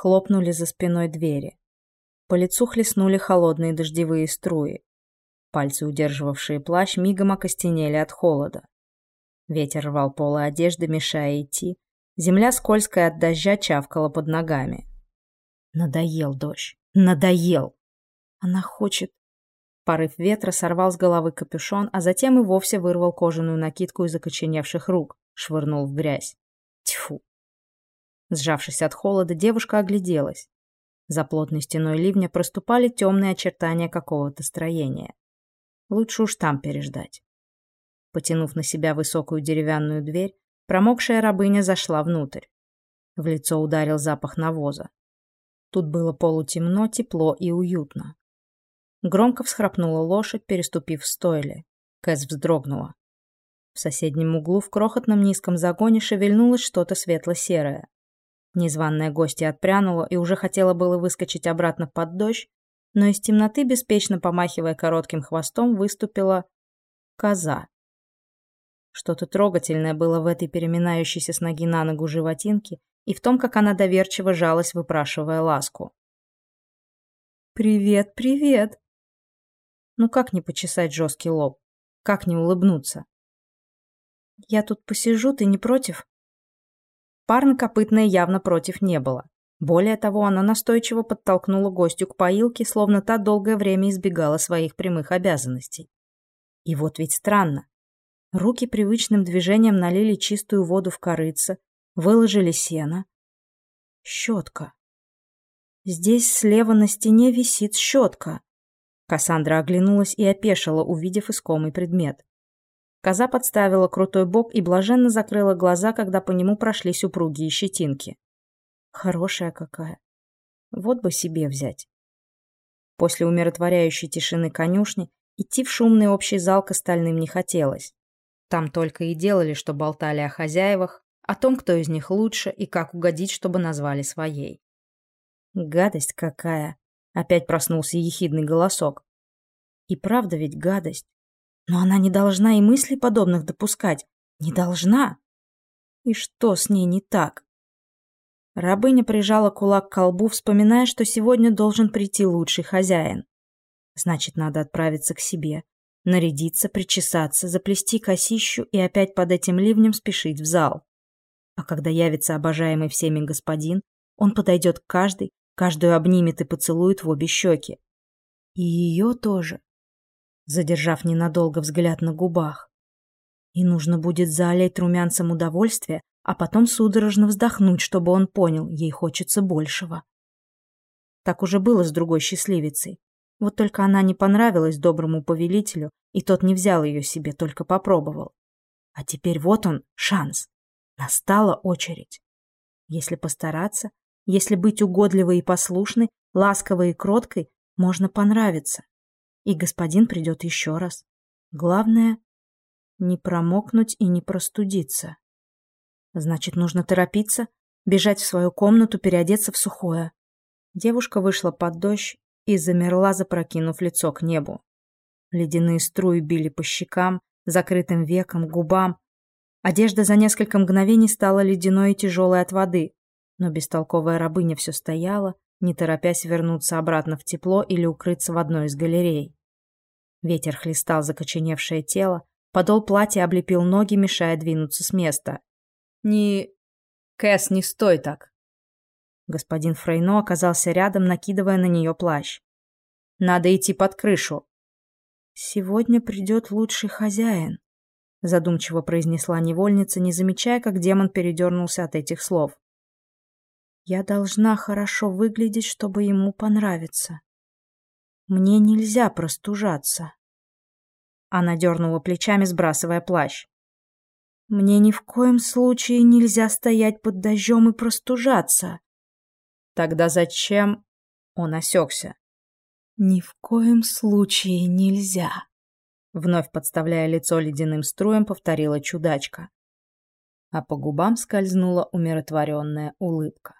Хлопнули за спиной двери. По лицу хлестнули холодные дождевые струи. Пальцы, удерживавшие плащ, мигом окостенели от холода. Ветер рвал полы одежды, мешая идти. Земля скользкая от дождя чавкала под ногами. Надоел дождь. Надоел. Она хочет... Порыв ветра сорвал с головы капюшон, а затем и вовсе вырвал кожаную накидку из окоченевших рук, швырнул в грязь. Тьфу. Сжавшись от холода, девушка огляделась. За плотной стеной ливня проступали темные очертания какого-то строения. Лучше уж там переждать. Потянув на себя высокую деревянную дверь, промокшая рабыня зашла внутрь. В лицо ударил запах навоза. Тут было полутемно, тепло и уютно. Громко всхрапнула лошадь, переступив стойле. Кэс вздрогнула. В соседнем углу в крохотном низком загоне шевельнулось что-то светло-серое. Незваная гостья отпрянула и уже хотела было выскочить обратно под дождь, но из темноты, беспечно помахивая коротким хвостом, выступила коза. Что-то трогательное было в этой переминающейся с ноги на ногу животинке и в том, как она доверчиво жалась, выпрашивая ласку. «Привет, привет!» Ну как не почесать жесткий лоб? Как не улыбнуться? «Я тут посижу, ты не против?» Парнокопытная явно против не было. Более того, она настойчиво подтолкнула гостю к поилке, словно та долгое время избегала своих прямых обязанностей. И вот ведь странно. Руки привычным движением налили чистую воду в корыце, выложили сено. Щетка. Здесь слева на стене висит щетка. Кассандра оглянулась и опешила, увидев искомый предмет. Коза подставила крутой бок и блаженно закрыла глаза, когда по нему прошлись упругие щетинки. Хорошая какая. Вот бы себе взять. После умиротворяющей тишины конюшни идти в шумный общий зал к остальным не хотелось. Там только и делали, что болтали о хозяевах, о том, кто из них лучше и как угодить, чтобы назвали своей. Гадость какая! Опять проснулся ехидный голосок. И правда ведь гадость. Но она не должна и мыслей подобных допускать. Не должна. И что с ней не так? Рабыня прижала кулак к колбу, вспоминая, что сегодня должен прийти лучший хозяин. Значит, надо отправиться к себе, нарядиться, причесаться, заплести косищу и опять под этим ливнем спешить в зал. А когда явится обожаемый всеми господин, он подойдет к каждой, каждую обнимет и поцелует в обе щеки. И ее тоже задержав ненадолго взгляд на губах. И нужно будет залить румянцем удовольствие, а потом судорожно вздохнуть, чтобы он понял, ей хочется большего. Так уже было с другой счастливицей. Вот только она не понравилась доброму повелителю, и тот не взял ее себе, только попробовал. А теперь вот он, шанс. Настала очередь. Если постараться, если быть угодливой и послушной, ласковой и кроткой, можно понравиться и господин придет еще раз. Главное — не промокнуть и не простудиться. Значит, нужно торопиться, бежать в свою комнату, переодеться в сухое. Девушка вышла под дождь и замерла, запрокинув лицо к небу. Ледяные струи били по щекам, закрытым векам, губам. Одежда за несколько мгновений стала ледяной и тяжелой от воды, но бестолковая рабыня все стояла, не торопясь вернуться обратно в тепло или укрыться в одной из галерей. Ветер хлестал закоченевшее тело, подол платья облепил ноги, мешая двинуться с места. «Не... Кэс, не стой так!» Господин Фрейно оказался рядом, накидывая на нее плащ. «Надо идти под крышу!» «Сегодня придет лучший хозяин», — задумчиво произнесла невольница, не замечая, как демон передернулся от этих слов. «Я должна хорошо выглядеть, чтобы ему понравиться». Мне нельзя простужаться. Она дернула плечами, сбрасывая плащ. Мне ни в коем случае нельзя стоять под дождем и простужаться. Тогда зачем? Он осекся. Ни в коем случае нельзя. Вновь подставляя лицо ледяным струем, повторила чудачка. А по губам скользнула умиротворенная улыбка.